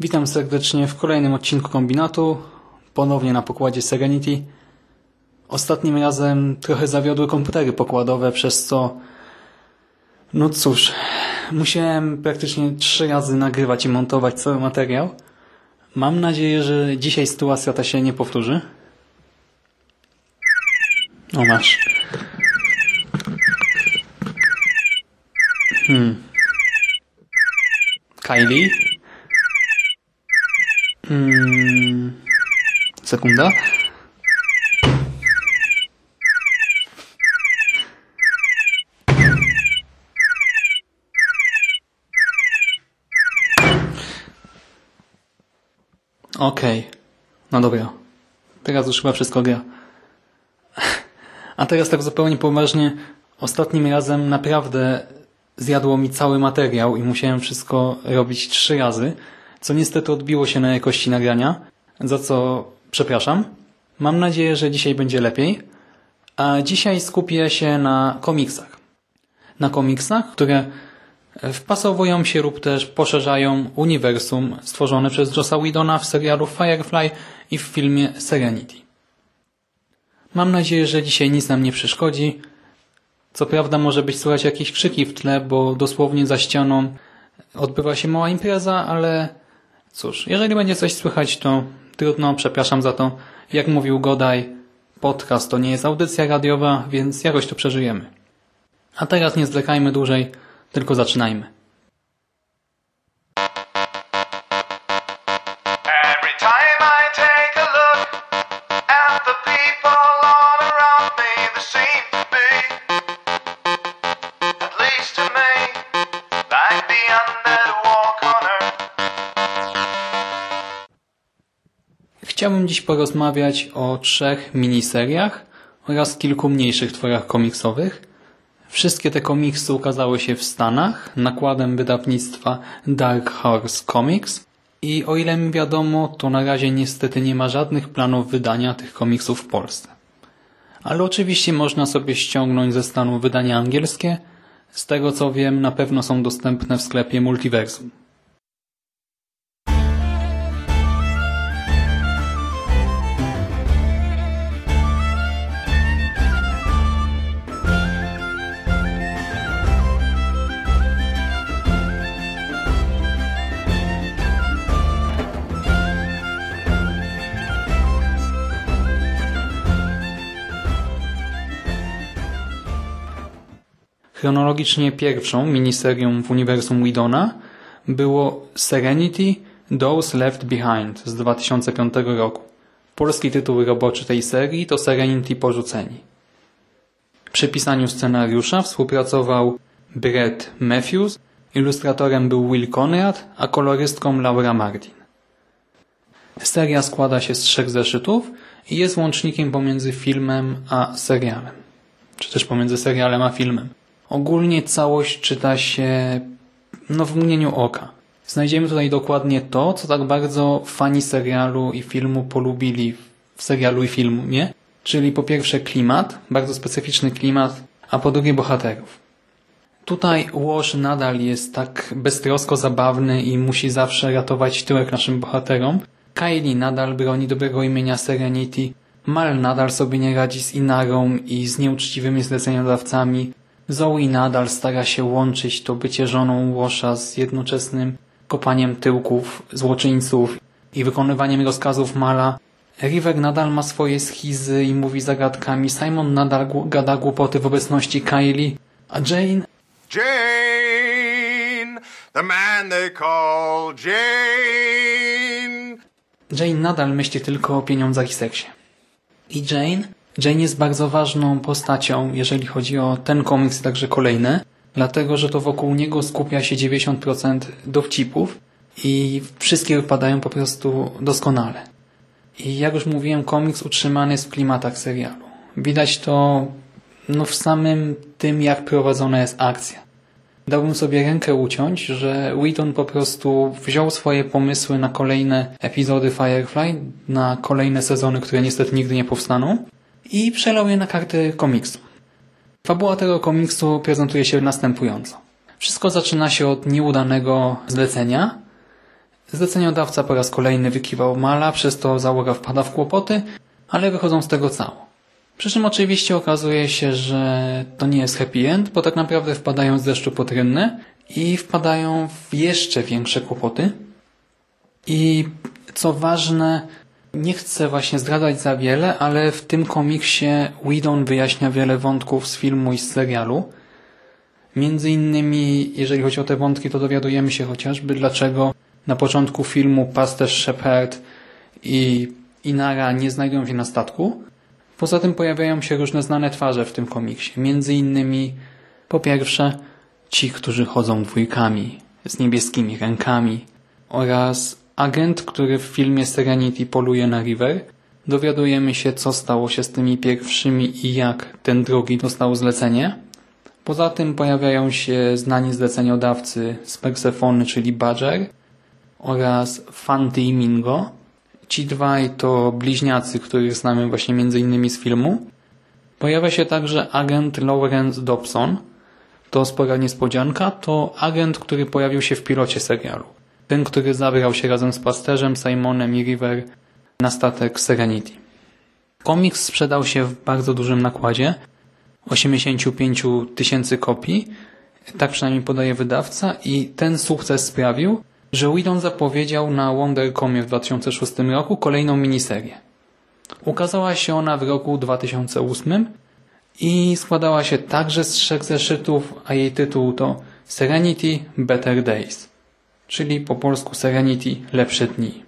Witam serdecznie w kolejnym odcinku Kombinatu, ponownie na pokładzie Serenity. Ostatnim razem trochę zawiodły komputery pokładowe, przez co no cóż, musiałem praktycznie trzy razy nagrywać i montować cały materiał. Mam nadzieję, że dzisiaj sytuacja ta się nie powtórzy. O, masz. Hmm. Kylie? Hmm. Sekunda. Okej. Okay. No dobra. Teraz już chyba wszystko gra. A teraz tak zupełnie poważnie. Ostatnim razem naprawdę zjadło mi cały materiał i musiałem wszystko robić trzy razy, co niestety odbiło się na jakości nagrania, za co przepraszam. Mam nadzieję, że dzisiaj będzie lepiej. A dzisiaj skupię się na komiksach. Na komiksach, które wpasowują się lub też poszerzają uniwersum stworzone przez Jossa Whedona w serialu Firefly i w filmie Serenity. Mam nadzieję, że dzisiaj nic nam nie przeszkodzi. Co prawda może być słychać jakieś krzyki w tle, bo dosłownie za ścianą odbywa się mała impreza, ale cóż, jeżeli będzie coś słychać, to trudno, przepraszam za to. Jak mówił Godaj, podcast to nie jest audycja radiowa, więc jakoś to przeżyjemy. A teraz nie zwlekajmy dłużej, tylko zaczynajmy. Chciałbym dziś porozmawiać o trzech miniseriach oraz kilku mniejszych tworach komiksowych. Wszystkie te komiksy ukazały się w Stanach nakładem wydawnictwa Dark Horse Comics i o ile mi wiadomo, to na razie niestety nie ma żadnych planów wydania tych komiksów w Polsce. Ale oczywiście można sobie ściągnąć ze stanu wydania angielskie. Z tego co wiem, na pewno są dostępne w sklepie Multiversum. Chronologicznie pierwszą miniserią w uniwersum Widona było Serenity Those Left Behind z 2005 roku. Polski tytuł roboczy tej serii to Serenity Porzuceni. Przy pisaniu scenariusza współpracował Brett Matthews, ilustratorem był Will Conrad, a kolorystką Laura Martin. Seria składa się z trzech zeszytów i jest łącznikiem pomiędzy filmem a serialem. Czy też pomiędzy serialem a filmem. Ogólnie całość czyta się no, w mgnieniu oka. Znajdziemy tutaj dokładnie to, co tak bardzo fani serialu i filmu polubili w serialu i filmu, nie? Czyli po pierwsze klimat, bardzo specyficzny klimat, a po drugie bohaterów. Tutaj Łoż nadal jest tak beztrosko zabawny i musi zawsze ratować tyłek naszym bohaterom. Kylie nadal broni dobrego imienia Serenity. Mal nadal sobie nie radzi z Inarą i z nieuczciwymi zleceniodawcami. Zoe nadal stara się łączyć to bycie żoną Łosza z jednoczesnym kopaniem tyłków złoczyńców i wykonywaniem rozkazów Mala. River nadal ma swoje schizy i mówi zagadkami. Simon nadal gada głupoty w obecności Kylie. A Jane... Jane! The man they call Jane! Jane nadal myśli tylko o pieniądzach i seksie. I Jane Jane jest bardzo ważną postacią, jeżeli chodzi o ten komiks, także kolejne, dlatego, że to wokół niego skupia się 90% dowcipów i wszystkie wypadają po prostu doskonale. I jak już mówiłem, komiks utrzymany jest w klimatach serialu. Widać to no, w samym tym, jak prowadzona jest akcja. Dałbym sobie rękę uciąć, że Whedon po prostu wziął swoje pomysły na kolejne epizody Firefly, na kolejne sezony, które niestety nigdy nie powstaną i przelał je na karty komiksu. Fabuła tego komiksu prezentuje się następująco. Wszystko zaczyna się od nieudanego zlecenia. Zleceniodawca po raz kolejny wykiwał mala, przez to załoga wpada w kłopoty, ale wychodzą z tego cało. Przy czym oczywiście okazuje się, że to nie jest happy end, bo tak naprawdę wpadają z deszczu pod rynne i wpadają w jeszcze większe kłopoty. I co ważne, nie chcę właśnie zdradzać za wiele, ale w tym komiksie Whedon wyjaśnia wiele wątków z filmu i z serialu. Między innymi, jeżeli chodzi o te wątki, to dowiadujemy się chociażby, dlaczego na początku filmu pasterz Shepard i Inara nie znajdują się na statku. Poza tym pojawiają się różne znane twarze w tym komiksie. Między innymi, po pierwsze, ci, którzy chodzą dwójkami, z niebieskimi rękami oraz agent, który w filmie Serenity poluje na River. Dowiadujemy się, co stało się z tymi pierwszymi i jak ten drugi dostał zlecenie. Poza tym pojawiają się znani zleceniodawcy z Persefony, czyli Badger oraz Fanty i Mingo. Ci dwaj to bliźniacy, których znamy właśnie innymi z filmu. Pojawia się także agent Lawrence Dobson. To spora niespodzianka. To agent, który pojawił się w pilocie serialu. Ten, który zabrał się razem z pasterzem, Simonem i River na statek Serenity. Komiks sprzedał się w bardzo dużym nakładzie. 85 tysięcy kopii. Tak przynajmniej podaje wydawca i ten sukces sprawił, że Whedon zapowiedział na WonderComie w 2006 roku kolejną miniserię. Ukazała się ona w roku 2008 i składała się także z trzech zeszytów, a jej tytuł to Serenity Better Days, czyli po polsku Serenity Lepsze Dni.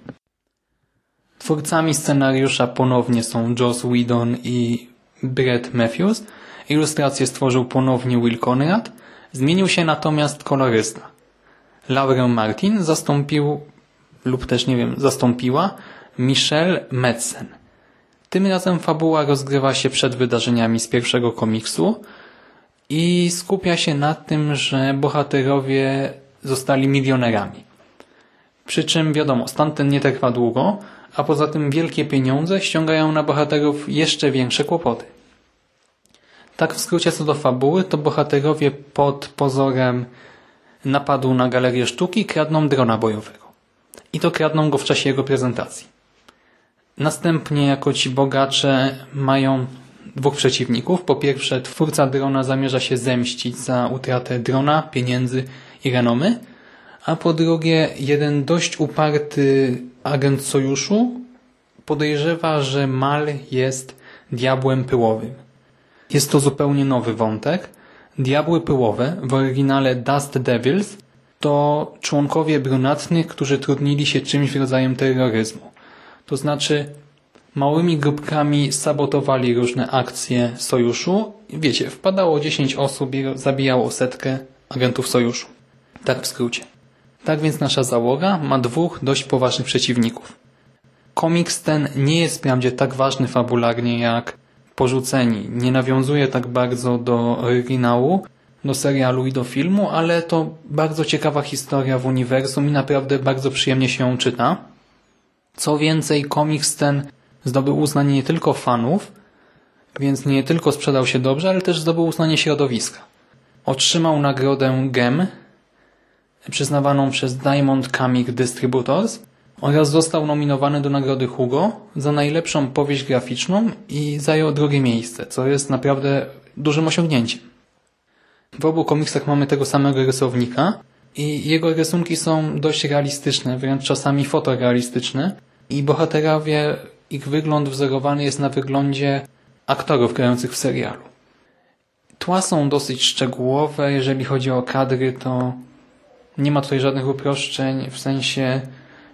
Twórcami scenariusza ponownie są Joss Whedon i Brett Matthews. Ilustrację stworzył ponownie Will Conrad. Zmienił się natomiast kolorysta. Laurę Martin zastąpił lub też nie wiem, zastąpiła Michelle Metzen. Tym razem fabuła rozgrywa się przed wydarzeniami z pierwszego komiksu i skupia się na tym, że bohaterowie zostali milionerami. Przy czym wiadomo, stan ten nie trwa długo, a poza tym wielkie pieniądze ściągają na bohaterów jeszcze większe kłopoty. Tak w skrócie co do fabuły, to bohaterowie pod pozorem napadu na galerię sztuki kradną drona bojowego. I to kradną go w czasie jego prezentacji. Następnie jako ci bogacze mają dwóch przeciwników. Po pierwsze twórca drona zamierza się zemścić za utratę drona, pieniędzy renomy, a po drugie jeden dość uparty agent sojuszu podejrzewa, że Mal jest diabłem pyłowym. Jest to zupełnie nowy wątek. Diabły pyłowe, w oryginale Dust Devils, to członkowie brunatnych, którzy trudnili się czymś w rodzajem terroryzmu. To znaczy małymi grupkami sabotowali różne akcje sojuszu. Wiecie, wpadało 10 osób i zabijało setkę agentów sojuszu. Tak w skrócie. Tak więc nasza załoga ma dwóch dość poważnych przeciwników. Komiks ten nie jest wprawdzie tak ważny fabularnie jak Porzuceni. Nie nawiązuje tak bardzo do oryginału, do serialu i do filmu, ale to bardzo ciekawa historia w uniwersum i naprawdę bardzo przyjemnie się ją czyta. Co więcej, komiks ten zdobył uznanie nie tylko fanów, więc nie tylko sprzedał się dobrze, ale też zdobył uznanie środowiska. Otrzymał nagrodę GEM, przyznawaną przez Diamond Comic Distributors oraz został nominowany do nagrody Hugo za najlepszą powieść graficzną i zajął drugie miejsce, co jest naprawdę dużym osiągnięciem. W obu komiksach mamy tego samego rysownika i jego rysunki są dość realistyczne, wręcz czasami fotorealistyczne i bohaterowie, ich wygląd wzorowany jest na wyglądzie aktorów grających w serialu. Tła są dosyć szczegółowe, jeżeli chodzi o kadry, to nie ma tutaj żadnych uproszczeń, w sensie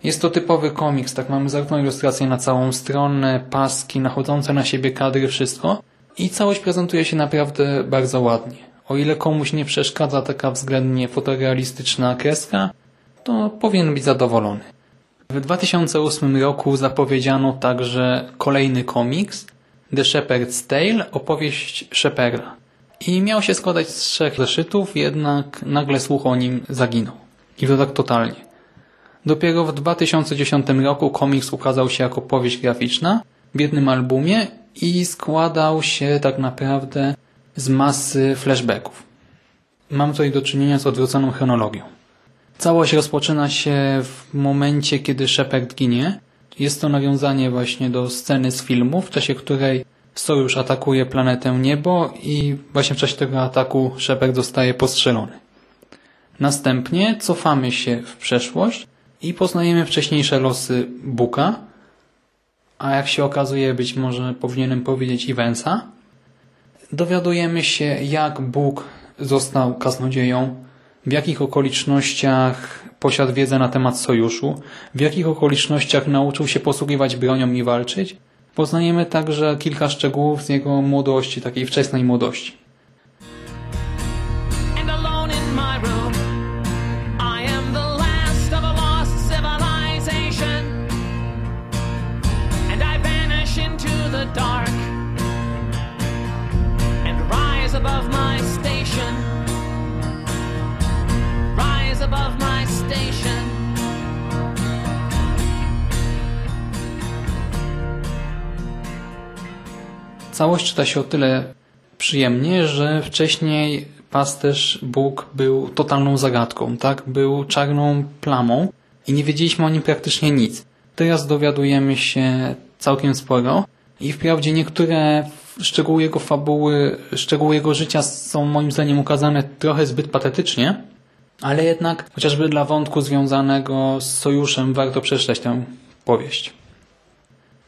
jest to typowy komiks, tak mamy zarówno ilustracje na całą stronę, paski, nachodzące na siebie kadry, wszystko i całość prezentuje się naprawdę bardzo ładnie. O ile komuś nie przeszkadza taka względnie fotorealistyczna kreska, to powinien być zadowolony. W 2008 roku zapowiedziano także kolejny komiks The Shepherd's Tale, opowieść Sheparda. I miał się składać z trzech zeszytów, jednak nagle słuch o nim zaginął. I to tak totalnie. Dopiero w 2010 roku komiks ukazał się jako powieść graficzna w jednym albumie i składał się tak naprawdę z masy flashbacków. Mam tutaj do czynienia z odwróconą chronologią. Całość rozpoczyna się w momencie, kiedy Shepard ginie. Jest to nawiązanie właśnie do sceny z filmu, w czasie której Sojusz atakuje planetę Niebo i właśnie w czasie tego ataku Shepard zostaje postrzelony. Następnie cofamy się w przeszłość i poznajemy wcześniejsze losy Buka, a jak się okazuje, być może powinienem powiedzieć Iwensa. Dowiadujemy się, jak Bóg został kaznodzieją, w jakich okolicznościach posiadł wiedzę na temat sojuszu, w jakich okolicznościach nauczył się posługiwać bronią i walczyć. Poznajemy także kilka szczegółów z jego młodości, takiej wczesnej młodości. above my station. Rise above my Całość czyta się o tyle przyjemnie, że wcześniej pasterz Bóg był totalną zagadką, tak? Był czarną plamą i nie wiedzieliśmy o nim praktycznie nic. Teraz dowiadujemy się całkiem sporo i wprawdzie niektóre szczegóły jego fabuły, szczegóły jego życia są moim zdaniem ukazane trochę zbyt patetycznie, ale jednak chociażby dla wątku związanego z sojuszem warto przeczytać tę powieść.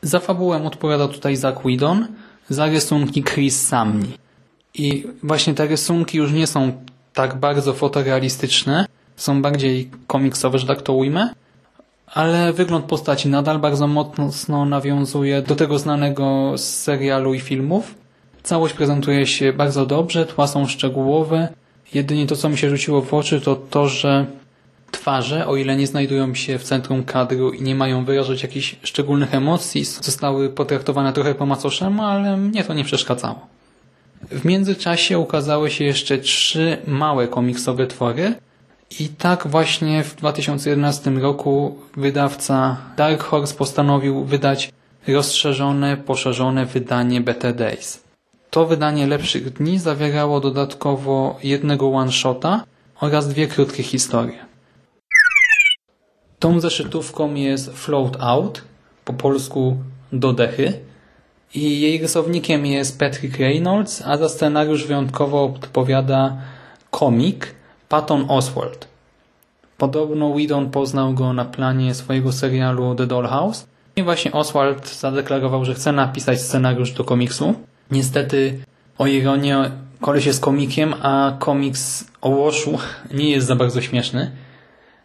Za fabułę odpowiada tutaj Zach Whedon, za rysunki Chris Samney. I właśnie te rysunki już nie są tak bardzo fotorealistyczne, są bardziej komiksowe, że tak to ujmę, ale wygląd postaci nadal bardzo mocno nawiązuje do tego znanego z serialu i filmów. Całość prezentuje się bardzo dobrze, tła są szczegółowe. Jedynie to, co mi się rzuciło w oczy, to to, że twarze, o ile nie znajdują się w centrum kadru i nie mają wyrażać jakichś szczególnych emocji, zostały potraktowane trochę po macoszemu, ale mnie to nie przeszkadzało. W międzyczasie ukazały się jeszcze trzy małe komiksowe twory i tak właśnie w 2011 roku wydawca Dark Horse postanowił wydać rozszerzone, poszerzone wydanie Better Days. To wydanie Lepszych Dni zawierało dodatkowo jednego one-shota oraz dwie krótkie historie. Tą zeszytówką jest Float Out, po polsku Dodechy, i jej rysownikiem jest Patrick Reynolds, a za scenariusz wyjątkowo odpowiada komik Patton Oswald. Podobno Whedon poznał go na planie swojego serialu The Dollhouse i właśnie Oswald zadeklarował, że chce napisać scenariusz do komiksu. Niestety, o ironię, koleś jest komikiem, a komiks o Łoszu nie jest za bardzo śmieszny.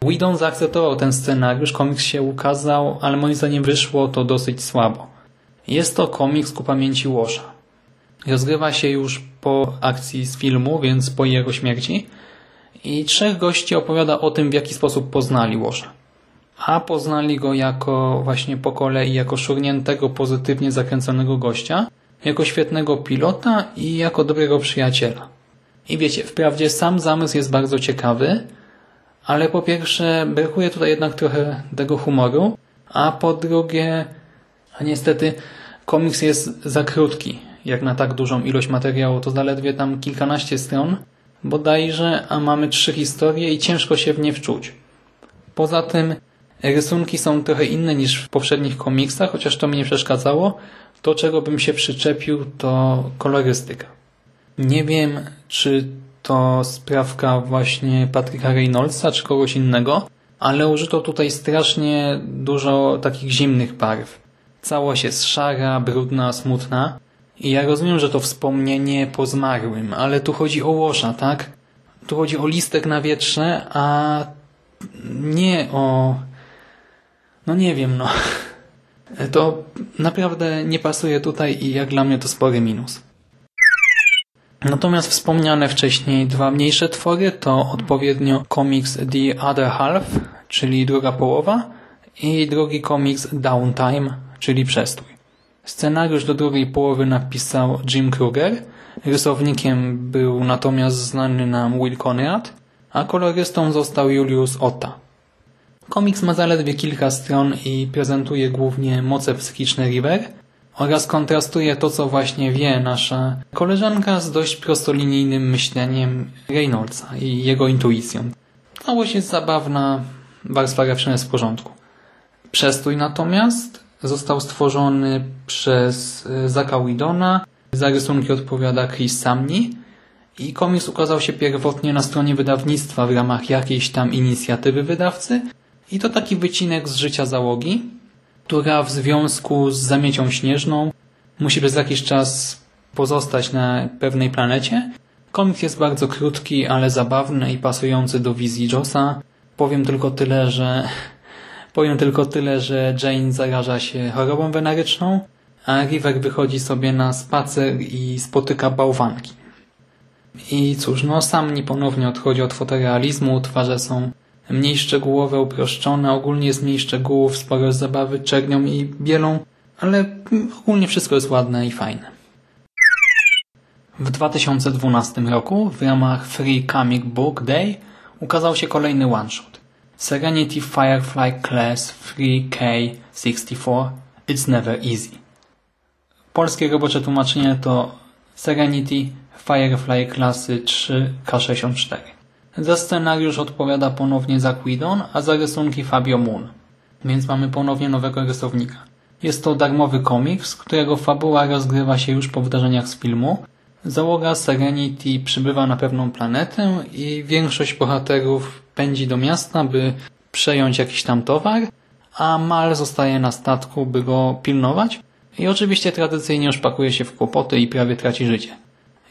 Whedon zaakceptował ten scenariusz, komiks się ukazał, ale moim zdaniem wyszło to dosyć słabo. Jest to komiks ku pamięci Łosza. Rozgrywa się już po akcji z filmu, więc po jego śmierci i trzech gości opowiada o tym, w jaki sposób poznali Łosza. A poznali go jako właśnie po kolei jako szurniętego, pozytywnie zakręconego gościa, jako świetnego pilota i jako dobrego przyjaciela. I wiecie, wprawdzie sam zamysł jest bardzo ciekawy, ale po pierwsze brakuje tutaj jednak trochę tego humoru, a po drugie, a niestety komiks jest za krótki, jak na tak dużą ilość materiału, to zaledwie tam kilkanaście stron, bodajże, a mamy trzy historie i ciężko się w nie wczuć. Poza tym rysunki są trochę inne niż w poprzednich komiksach, chociaż to mi nie przeszkadzało. To, czego bym się przyczepił, to kolorystyka. Nie wiem, czy to sprawka właśnie Patryka Reynoldsa, czy kogoś innego, ale użyto tutaj strasznie dużo takich zimnych barw. Całość jest szara, brudna, smutna. I ja rozumiem, że to wspomnienie po zmarłym, ale tu chodzi o łosza, tak? Tu chodzi o listek na wietrze, a nie o... No nie wiem, no. To naprawdę nie pasuje tutaj i jak dla mnie to spory minus. Natomiast wspomniane wcześniej dwa mniejsze twory to odpowiednio komiks The Other Half, czyli druga połowa i drugi komiks Downtime, czyli przestój. Scenariusz do drugiej połowy napisał Jim Kruger, rysownikiem był natomiast znany nam Will Conrad, a kolorystą został Julius Otta. Komiks ma zaledwie kilka stron i prezentuje głównie moce psychiczne River oraz kontrastuje to, co właśnie wie nasza koleżanka z dość prostolinijnym myśleniem Reynoldsa i jego intuicją. Całość jest zabawna, warstwa graficzna jest w porządku. Przestój natomiast został stworzony przez e, Zaka Widona. Za rysunki odpowiada Chris Samney i komiks ukazał się pierwotnie na stronie wydawnictwa w ramach jakiejś tam inicjatywy wydawcy i to taki wycinek z życia załogi, która w związku z zamiecią śnieżną musi przez jakiś czas pozostać na pewnej planecie. Komiks jest bardzo krótki, ale zabawny i pasujący do wizji Josa. Powiem tylko tyle, że powiem tylko tyle, że Jane zaraża się chorobą weneryczną, a River wychodzi sobie na spacer i spotyka bałwanki. I cóż, no sam nie ponownie odchodzi od fotorealizmu, twarze są mniej szczegółowe, uproszczone, ogólnie jest mniej szczegółów, sporo zabawy czernią i bielą, ale ogólnie wszystko jest ładne i fajne. W 2012 roku w ramach Free Comic Book Day ukazał się kolejny one-shot. Serenity Firefly Class 3K64 It's Never Easy. Polskie robocze tłumaczenie to Serenity Firefly klasy 3K64. Za scenariusz odpowiada ponownie Zack Whedon, a za rysunki Fabio Moon. Więc mamy ponownie nowego rysownika. Jest to darmowy komiks, którego fabuła rozgrywa się już po wydarzeniach z filmu. Załoga Serenity przybywa na pewną planetę i większość bohaterów pędzi do miasta, by przejąć jakiś tam towar, a Mal zostaje na statku, by go pilnować i oczywiście tradycyjnie już pakuje się w kłopoty i prawie traci życie.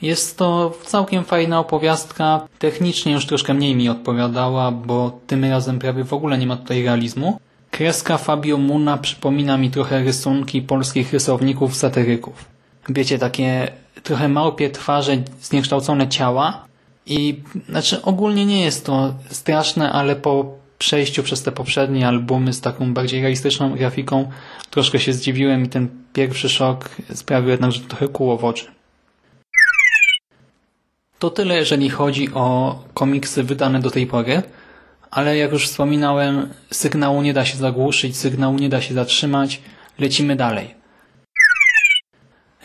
Jest to całkiem fajna opowiastka, technicznie już troszkę mniej mi odpowiadała, bo tym razem prawie w ogóle nie ma tutaj realizmu. Kreska Fabio Muna przypomina mi trochę rysunki polskich rysowników satyryków. Wiecie, takie trochę małpie twarze, zniekształcone ciała i znaczy ogólnie nie jest to straszne, ale po przejściu przez te poprzednie albumy z taką bardziej realistyczną grafiką troszkę się zdziwiłem i ten pierwszy szok sprawił jednak, że trochę kuło w oczy. To tyle, jeżeli chodzi o komiksy wydane do tej pory, ale jak już wspominałem, sygnału nie da się zagłuszyć, sygnału nie da się zatrzymać, lecimy dalej.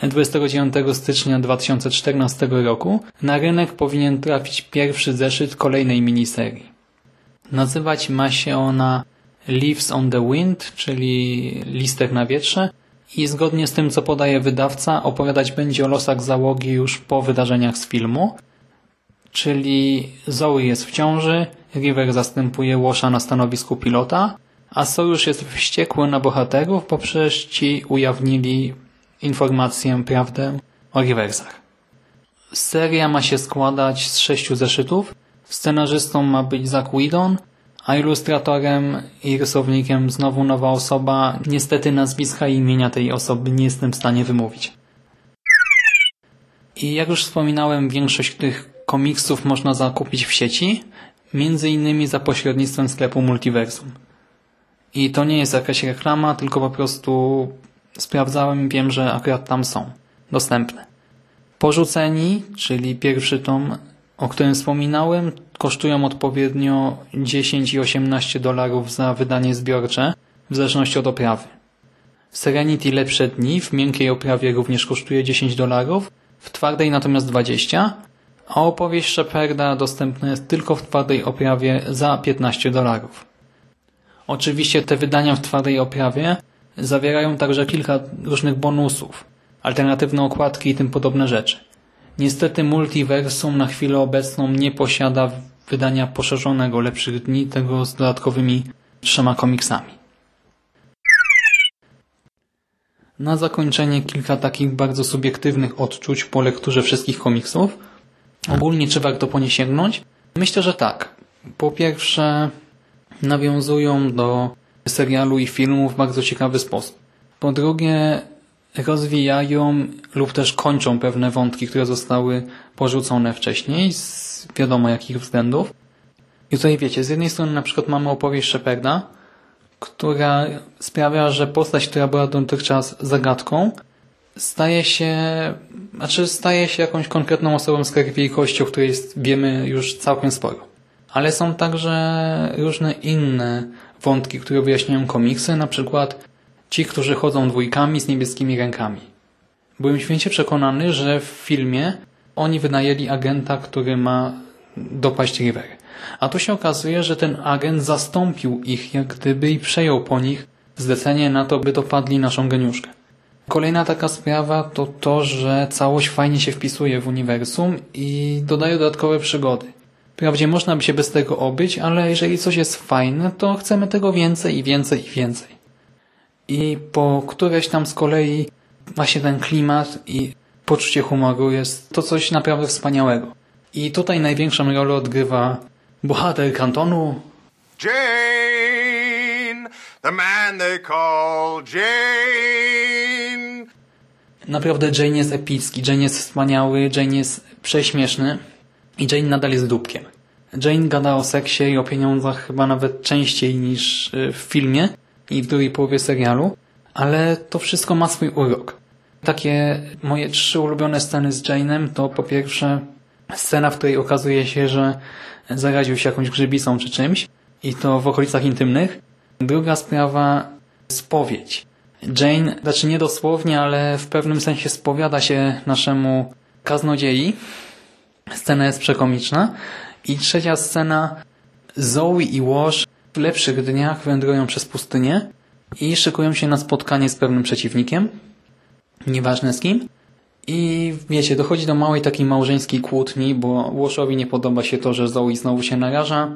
29 stycznia 2014 roku na rynek powinien trafić pierwszy zeszyt kolejnej miniserii. Nazywać ma się ona Leaves on the Wind, czyli listek na wietrze i zgodnie z tym, co podaje wydawca, opowiadać będzie o losach załogi już po wydarzeniach z filmu, czyli Zoe jest w ciąży, River zastępuje Łosza na stanowisku pilota, a Sojusz jest wściekły na bohaterów, bo przecież ci ujawnili informację, prawdę o Riversach. Seria ma się składać z sześciu zeszytów, scenarzystą ma być Zack Whedon, a ilustratorem i rysownikiem znowu nowa osoba. Niestety nazwiska i imienia tej osoby nie jestem w stanie wymówić. I jak już wspominałem, większość tych komiksów można zakupić w sieci, między innymi za pośrednictwem sklepu Multiversum. I to nie jest jakaś reklama, tylko po prostu sprawdzałem i wiem, że akurat tam są dostępne. Porzuceni, czyli pierwszy tom, o którym wspominałem, kosztują odpowiednio 10 i 18 dolarów za wydanie zbiorcze, w zależności od oprawy. Serenity Lepsze Dni w miękkiej oprawie również kosztuje 10 dolarów, w twardej natomiast 20, a opowieść Sheparda dostępna jest tylko w twardej oprawie za 15 dolarów. Oczywiście te wydania w twardej oprawie zawierają także kilka różnych bonusów, alternatywne okładki i tym podobne rzeczy. Niestety Multiversum na chwilę obecną nie posiada wydania poszerzonego Lepszych Dni, tego z dodatkowymi trzema komiksami. Na zakończenie kilka takich bardzo subiektywnych odczuć po lekturze wszystkich komiksów. Ogólnie czy warto po nie sięgnąć? Myślę, że tak. Po pierwsze nawiązują do serialu i filmu w bardzo ciekawy sposób. Po drugie rozwijają lub też kończą pewne wątki, które zostały porzucone wcześniej z wiadomo jakich względów. I tutaj wiecie, z jednej strony na przykład mamy opowieść Sheparda, która sprawia, że postać, która była dotychczas zagadką, staje się, znaczy staje się jakąś konkretną osobą z krwi i kości, o której wiemy już całkiem sporo. Ale są także różne inne wątki, które wyjaśniają komiksy, na przykład ci, którzy chodzą dwójkami z niebieskimi rękami. Byłem święcie przekonany, że w filmie oni wynajęli agenta, który ma dopaść River. A tu się okazuje, że ten agent zastąpił ich jak gdyby i przejął po nich zlecenie na to, by dopadli naszą geniuszkę. Kolejna taka sprawa to to, że całość fajnie się wpisuje w uniwersum i dodaje dodatkowe przygody. Wprawdzie można by się bez tego obyć, ale jeżeli coś jest fajne, to chcemy tego więcej i więcej i więcej. I po któreś tam z kolei właśnie ten klimat i poczucie humoru jest to coś naprawdę wspaniałego. I tutaj największą rolę odgrywa bohater kantonu, Jane, the man they call Jane. Naprawdę Jane jest epicki, Jane jest wspaniały, Jane jest prześmieszny i Jane nadal jest dupkiem. Jane gada o seksie i o pieniądzach chyba nawet częściej niż y, w filmie i w drugiej połowie serialu, ale to wszystko ma swój urok. Takie moje trzy ulubione sceny z Jane'em to po pierwsze scena, w której okazuje się, że zaraził się jakąś grzybicą czy czymś i to w okolicach intymnych. Druga sprawa spowiedź. Jane, znaczy nie dosłownie, ale w pewnym sensie spowiada się naszemu kaznodziei. Scena jest przekomiczna. I trzecia scena, Zoe i Wash lepszych dniach wędrują przez pustynię i szykują się na spotkanie z pewnym przeciwnikiem. Nieważne z kim. I wiecie, dochodzi do małej takiej małżeńskiej kłótni, bo Washowi nie podoba się to, że Zoe znowu się naraża,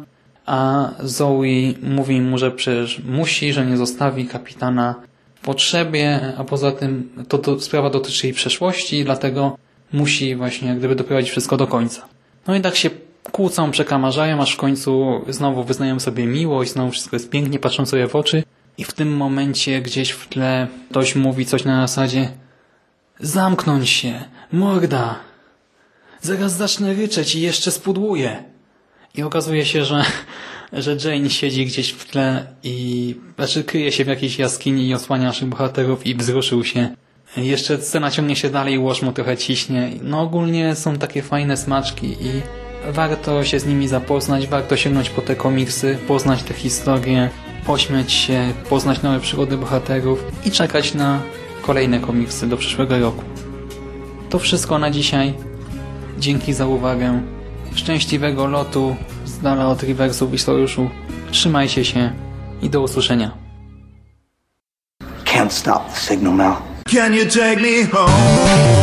a Zoe mówi mu, że przecież musi, że nie zostawi kapitana w potrzebie, a poza tym to, to sprawa dotyczy jej przeszłości, dlatego musi właśnie jak gdyby doprowadzić wszystko do końca. No i tak się kłócą, przekamarzają, aż w końcu znowu wyznają sobie miłość, znowu wszystko jest pięknie, patrzą sobie w oczy i w tym momencie gdzieś w tle ktoś mówi coś na zasadzie Zamknąć się, morda! Zaraz zacznę ryczeć i jeszcze spudłuję. I okazuje się, że, że Jane siedzi gdzieś w tle i znaczy kryje się w jakiejś jaskini i osłania naszych bohaterów i wzruszył się. Jeszcze scena ciągnie się dalej, łoż mu trochę ciśnie. No ogólnie są takie fajne smaczki i warto się z nimi zapoznać, warto sięgnąć po te komiksy, poznać te historie, pośmiać się, poznać nowe przygody bohaterów i czekać na kolejne komiksy do przyszłego roku. To wszystko na dzisiaj. Dzięki za uwagę. Szczęśliwego lotu z dala od Riversów i Sojuszu. Trzymajcie się i do usłyszenia. Can't stop the signal, Mel. Can you take me home?